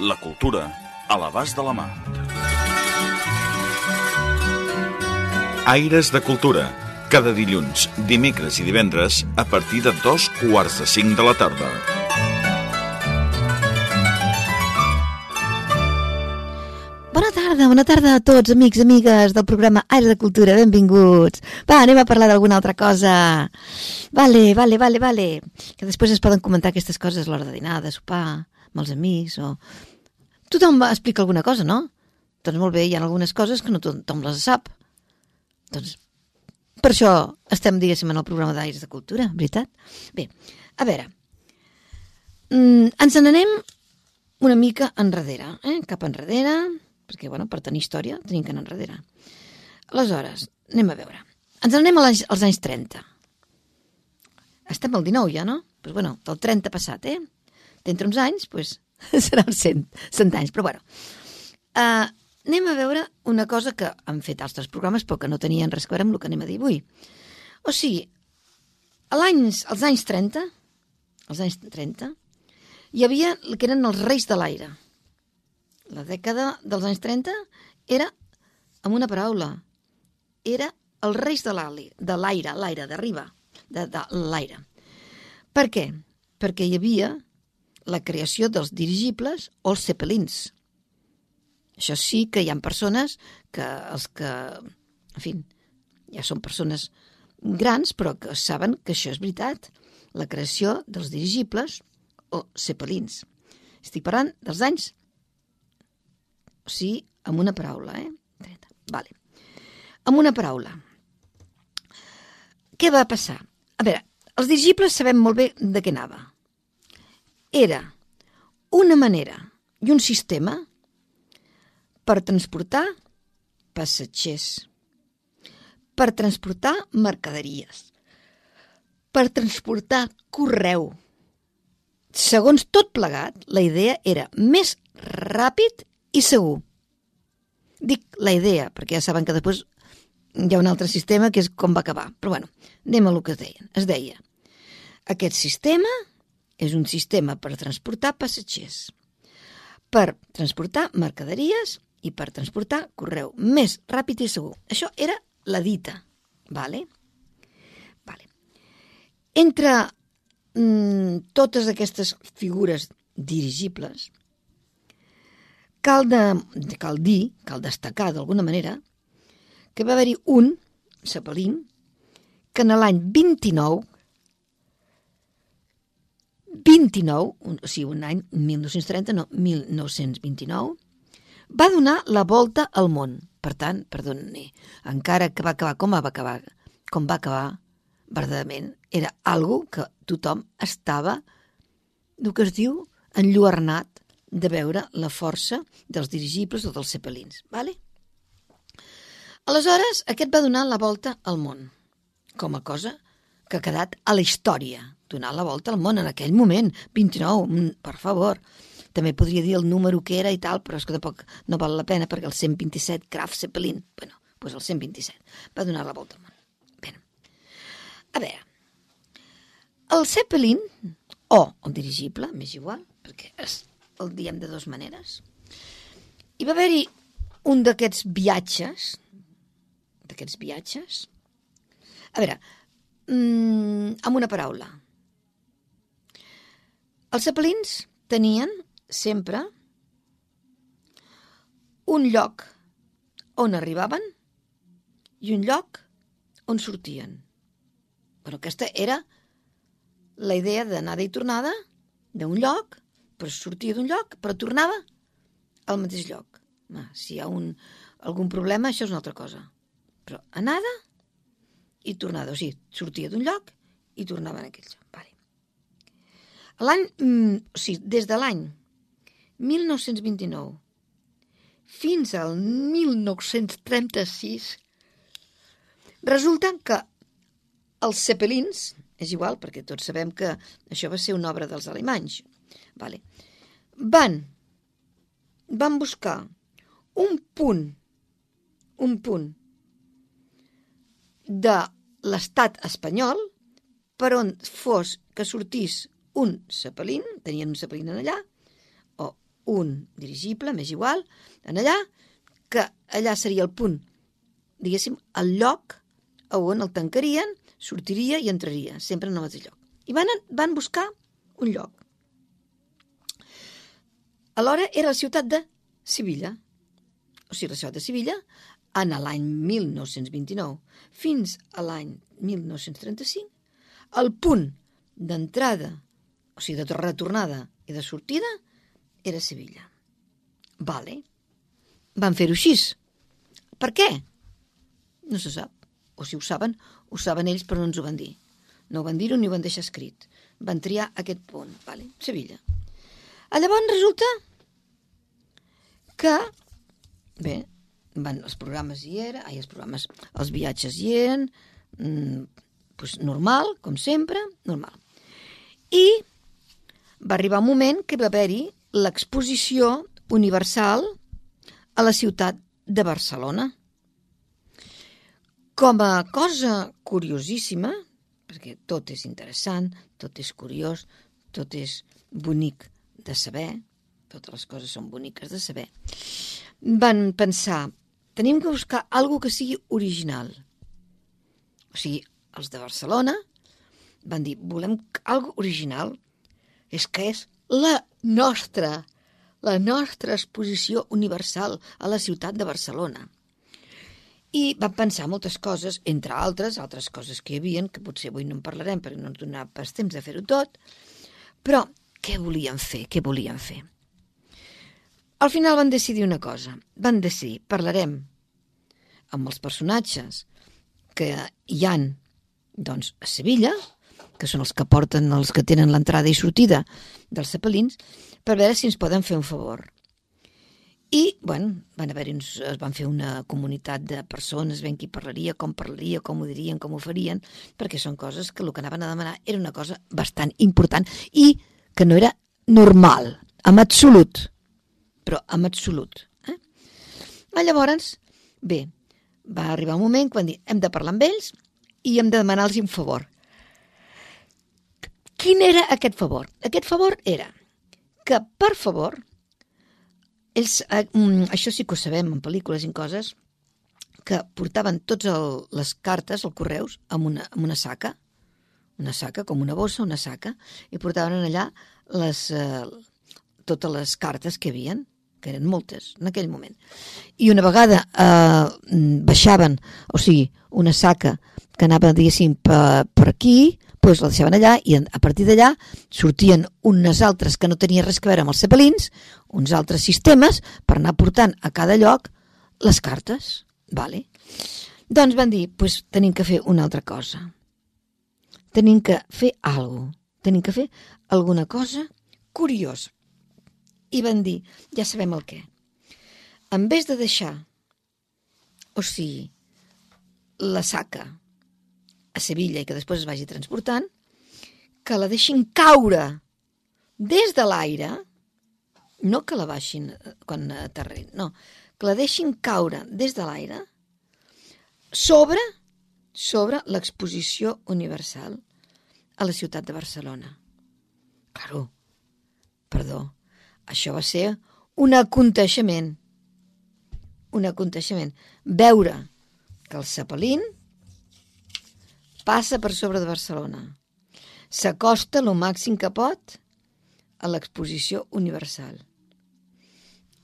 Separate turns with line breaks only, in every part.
La cultura a l'abast de la mà. Aires de Cultura. Cada dilluns, dimecres i divendres a partir de dos quarts de cinc de la tarda.
Bona tarda, bona tarda a tots, amics, amigues del programa Aires de Cultura, benvinguts. Va, anem a parlar d'alguna altra cosa. Vale, vale, vale, vale. Que després es poden comentar aquestes coses a l'hora de dinar, de sopar, amb els amics, o... Tothom explica alguna cosa, no? Doncs molt bé, hi ha algunes coses que no tothom les sap. Doncs per això estem, diguéssim, en el programa d'Aires de Cultura, veritat? Bé, a veure, mm, ens n'anem una mica enrere, eh? cap enrere, perquè, bueno, per tenir història tenim que anar enrere. Aleshores, anem a veure. Ens anem als, anys 30. Estem al 19 ja, no? Pues, bueno, del 30 passat, eh? D'entre uns anys, pues, seran 100, 100 anys, però, bueno. Uh, anem a veure una cosa que han fet altres programes, però que no tenien res a veure amb el que anem a dir avui. O sigui, a l'anys, als anys 30, als anys 30, hi havia el que eren els reis de l'aire la dècada dels anys 30 era, amb una paraula, era els reis de l'aire, l'aire, d'arriba, de, de l'aire. Per què? Perquè hi havia la creació dels dirigibles o els cepelins. Això sí que hi ha persones que els que, en fi, ja són persones grans, però que saben que això és veritat. La creació dels dirigibles o cepelins. Estic parlant dels anys o sigui, amb una paraula, eh? Dreta. Vale. Amb una paraula. Què va passar? A veure, els dirigibles sabem molt bé de què anava. Era una manera i un sistema per transportar passatgers, per transportar mercaderies, per transportar correu. Segons tot plegat, la idea era més ràpid i segur. Dic la idea, perquè ja saben que després hi ha un altre sistema que és com va acabar. Però bueno, anem a el que es deien. Es deia, aquest sistema és un sistema per transportar passatgers, per transportar mercaderies i per transportar correu més ràpid i segur. Això era la dita, vale? Vale. Entre mm, totes aquestes figures dirigibles, cal, de, cal dir, cal destacar d'alguna manera, que va haver-hi un, Sapelín, que en l'any 29, 29, o sigui, un any, 1930, no, 1929, va donar la volta al món. Per tant, perdoni, encara que va acabar com va acabar, com va acabar, verdaderament, era algo que tothom estava, el que es diu, enlluernat de veure la força dels dirigibles o dels cepelins. Vale? Aleshores, aquest va donar la volta al món, com a cosa que ha quedat a la història, donar la volta al món en aquell moment, 29, mm, per favor. També podria dir el número que era i tal, però és que tampoc no val la pena perquè el 127 Graf Zeppelin, bueno, doncs el 127, va donar la volta al món. Bé. A veure, el Zeppelin, o el dirigible, m'és igual, perquè és el diem de dues maneres. Hi va haver-hi un d'aquests viatges, d'aquests viatges, a veure, mmm, amb una paraula. Els zeppelins tenien sempre un lloc on arribaven i un lloc on sortien. Però aquesta era la idea d'anada i tornada d'un lloc però sortia d'un lloc, però tornava al mateix lloc. Ah, si hi ha un, algun problema, això és una altra cosa. Però anada i tornada. O sigui, sortia d'un lloc i tornava en aquell lloc. Vale. L'any, mm, o sigui, des de l'any 1929 fins al 1936 resulta que els Zeppelins, és igual perquè tots sabem que això va ser una obra dels alemanys, vale. van, van buscar un punt, un punt de l'estat espanyol per on fos que sortís un Zeppelin, tenien un Zeppelin en allà, o un dirigible, més igual, en allà, que allà seria el punt, diguéssim, el lloc on el tancarien, sortiria i entraria, sempre en el mateix lloc. I van, van buscar un lloc. Alhora era la ciutat de Sevilla, o sigui, la ciutat de Sevilla, en l'any 1929 fins a l'any 1935, el punt d'entrada, o sigui, de retornada i de sortida, era Sevilla. Vale. Van fer-ho així. Per què? No se sap. O si ho saben, ho saben ells, però no ens ho van dir. No ho van dir-ho ni ho van deixar escrit. Van triar aquest punt. Vale. Sevilla. A llavors resulta que, bé, van, els programes hi eren, ai, els programes, els viatges hi eren, mmm, pues normal, com sempre, normal. I va arribar un moment que va haver-hi l'exposició universal a la ciutat de Barcelona. Com a cosa curiosíssima, perquè tot és interessant, tot és curiós, tot és bonic de saber, totes les coses són boniques de saber, van pensar, tenim que buscar algo que sigui original. O sigui, els de Barcelona van dir, volem algo original, és que és la nostra, la nostra exposició universal a la ciutat de Barcelona. I van pensar moltes coses, entre altres, altres coses que hi havia, que potser avui no en parlarem perquè no ens donarà pas temps de fer-ho tot, però què volien fer, què volien fer? Al final van decidir una cosa, van decidir, parlarem amb els personatges que hi han doncs, a Sevilla, que són els que porten els que tenen l'entrada i sortida dels cepelins, per veure si ens poden fer un favor. I, bueno, van haver uns, es van fer una comunitat de persones, ben qui parlaria, com parlaria, com ho dirien, com ho farien, perquè són coses que el que anaven a demanar era una cosa bastant important i que no era normal, en absolut, però en absolut. Eh? Llavors, bé, va arribar un moment quan hem de parlar amb ells i hem de demanar-los un favor. Quin era aquest favor? Aquest favor era que, per favor, ells, eh, mm, això sí que ho sabem en pel·lícules i en coses, que portaven totes les cartes, els correus, amb una, amb una saca, una saca, com una bossa, una saca, i portaven allà les, eh, totes les cartes que havien, que eren moltes en aquell moment. I una vegada eh, baixaven, o sigui, una saca que anava, diguéssim, per, per aquí, doncs la deixaven allà i a partir d'allà sortien unes altres que no tenien res a veure amb els cepelins, uns altres sistemes per anar portant a cada lloc les cartes. Vale? Doncs van dir, doncs tenim que fer una altra cosa. Tenim que fer alguna cosa. Tenim que fer alguna cosa curiosa. I van dir, ja sabem el què. En vez de deixar, o sigui, la saca a Sevilla i que després es vagi transportant, que la deixin caure des de l'aire, no que la baixin eh, quan aterrin, no, que la deixin caure des de l'aire sobre, sobre l'exposició universal a la ciutat de Barcelona. Claro, perdó, això va ser un aconteixement. Un aconteixement. Veure que el Cepelín passa per sobre de Barcelona. S'acosta el màxim que pot a l'exposició universal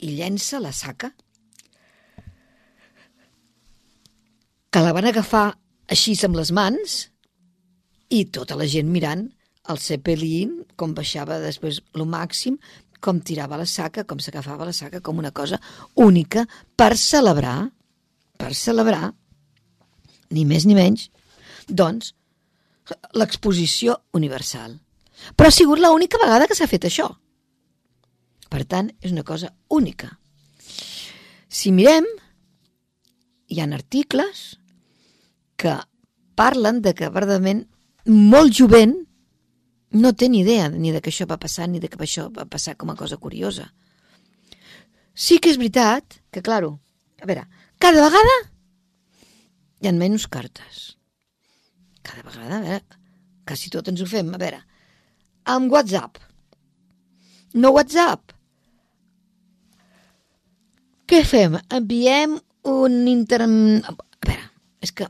i llença la saca que la van agafar així amb les mans i tota la gent mirant el Zeppelin, com baixava després lo màxim, com tirava la saca, com s'agafava la saca, com una cosa única per celebrar, per celebrar, ni més ni menys, doncs, l'exposició universal. Però ha sigut l'única vegada que s'ha fet això. Per tant, és una cosa única. Si mirem, hi ha articles que parlen de que, verdament, molt jovent no té ni idea ni de que això va passar ni de que això va passar com a cosa curiosa. Sí que és veritat que, claro, a veure, cada vegada hi ha menys cartes. Cada vegada, a veure, quasi tot ens ho fem. A veure, amb WhatsApp. No WhatsApp. Què fem? Enviem un inter... A veure, és que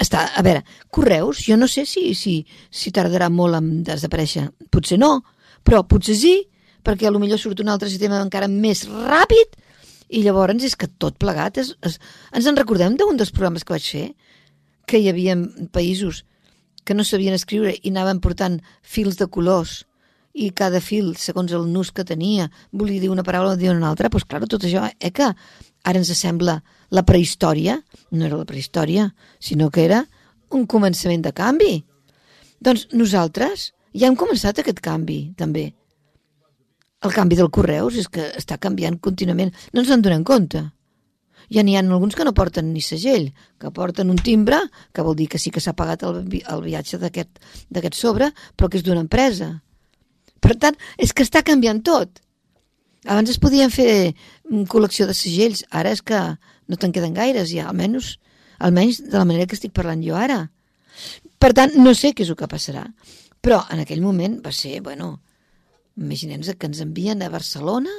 està, a veure, correus, jo no sé si, si, si tardarà molt en desaparèixer. Potser no, però potser sí, perquè a lo millor surt un altre sistema encara més ràpid i llavors és que tot plegat és, és, ens en recordem d'un dels programes que vaig fer que hi havia països que no sabien escriure i anaven portant fils de colors i cada fil, segons el nus que tenia, volia dir una paraula o dir una altra, doncs clar, tot això, eh, que ara ens sembla la prehistòria, no era la prehistòria, sinó que era un començament de canvi. Doncs nosaltres ja hem començat aquest canvi, també. El canvi del correus és que està canviant contínuament. No ens en donem compte. Ja n'hi ha alguns que no porten ni segell, que porten un timbre, que vol dir que sí que s'ha pagat el, vi el viatge d'aquest sobre, però que és d'una empresa. Per tant, és que està canviant tot. Abans es podien fer col·lecció de segells, ara és que no te'n queden gaires ja, almenys, almenys de la manera que estic parlant jo ara. Per tant, no sé què és el que passarà, però en aquell moment va ser, bueno, imaginem que ens envien a Barcelona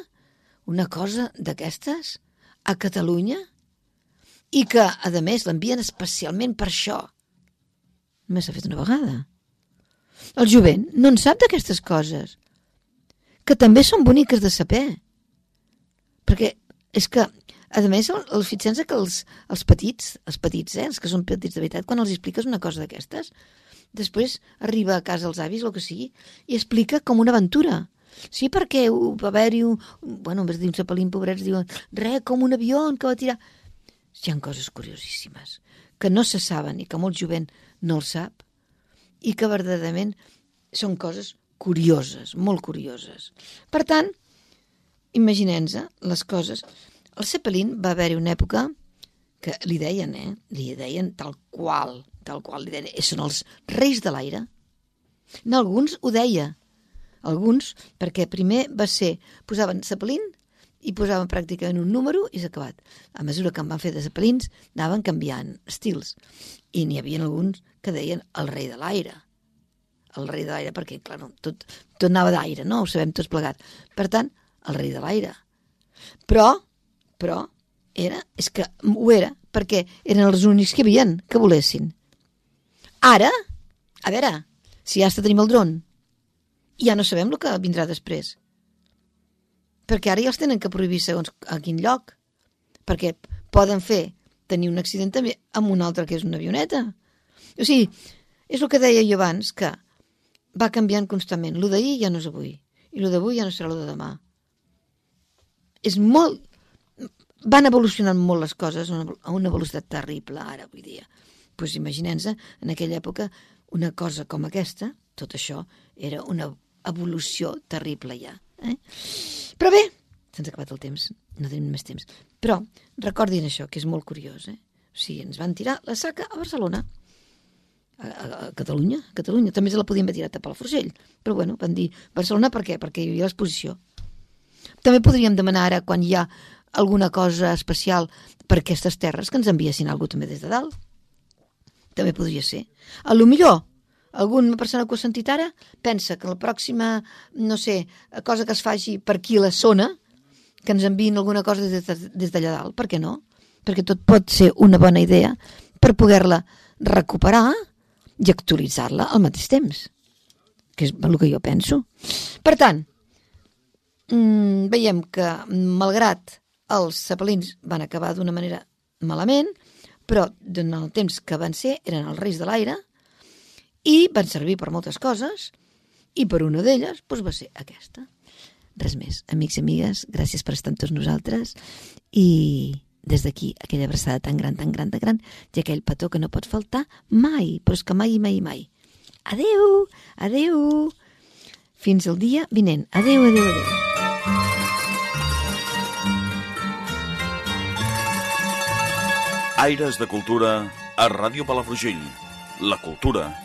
una cosa d'aquestes, a Catalunya, i que, a més, l'envien especialment per això. Només s'ha fet una vegada. El jovent no en sap d'aquestes coses que també són boniques de saber. Perquè és que, a més, el, el fixem que els, els petits, els petits, eh, els que són petits de veritat, quan els expliques una cosa d'aquestes, després arriba a casa els avis, el que sigui, i explica com una aventura. Sí, perquè va haver-hi un... Bueno, en vez de dir un cepelín, pobrets, diuen res, com un avió que va tirar... Hi ha coses curiosíssimes que no se saben i que molt jovent no el sap i que verdaderament són coses curioses, molt curioses. Per tant, imaginem-nos les coses. El Zeppelin va haver-hi una època que li deien, eh? Li deien tal qual, tal qual li deien, són els reis de l'aire. Alguns ho deia, alguns, perquè primer va ser, posaven Zeppelin i posaven pràcticament un número i s'ha acabat. A mesura que en van fer de Zeppelins, anaven canviant estils. I n'hi havia alguns que deien el rei de l'aire el rei de l'aire, perquè, clar, tot, tot anava d'aire, no? Ho sabem tots plegat. Per tant, el rei de l'aire. Però, però, era, és que ho era, perquè eren els únics que havien, que volessin. Ara, a veure, si ja està tenim el dron, ja no sabem el que vindrà després. Perquè ara ja els tenen que prohibir segons a quin lloc. Perquè poden fer tenir un accident també amb un altre que és una avioneta. O sigui, és el que deia jo abans, que va canviant constantment. Lo d'ahir ja no és avui. I lo d'avui ja no serà lo de demà. És molt... Van evolucionant molt les coses a una velocitat terrible ara, avui dia. Doncs pues imaginem-se, en aquella època, una cosa com aquesta, tot això, era una evolució terrible ja. Eh? Però bé, se'ns ha acabat el temps, no tenim més temps. Però recordin això, que és molt curiós. Eh? O sigui, ens van tirar la saca a Barcelona a, a, Catalunya, a Catalunya. També se la podien haver tirat a Palafrugell. Però bueno, van dir Barcelona per què? Perquè hi havia l'exposició. També podríem demanar ara, quan hi ha alguna cosa especial per aquestes terres, que ens enviessin alguna també des de dalt. També podria ser. A lo millor, alguna persona que ho ha sentit ara pensa que la pròxima, no sé, cosa que es faci per aquí la zona, que ens enviïn alguna cosa des d'allà de, des dalt. Per què no? Perquè tot pot ser una bona idea per poder-la recuperar i actualitzar-la al mateix temps, que és el que jo penso. Per tant, mmm, veiem que, malgrat els cepelins van acabar d'una manera malament, però en el temps que van ser eren els reis de l'aire i van servir per moltes coses i per una d'elles doncs, va ser aquesta. Res més. Amics i amigues, gràcies per estar amb tots nosaltres i des d'aquí aquella abraçada tan gran, tan gran, tan gran i aquell petó que no pot faltar mai, però és que mai, mai, mai. Adeu, adeu. Fins al dia vinent. Adeu, adeu, adeu.
Aires de Cultura a Ràdio Palafrugell. La cultura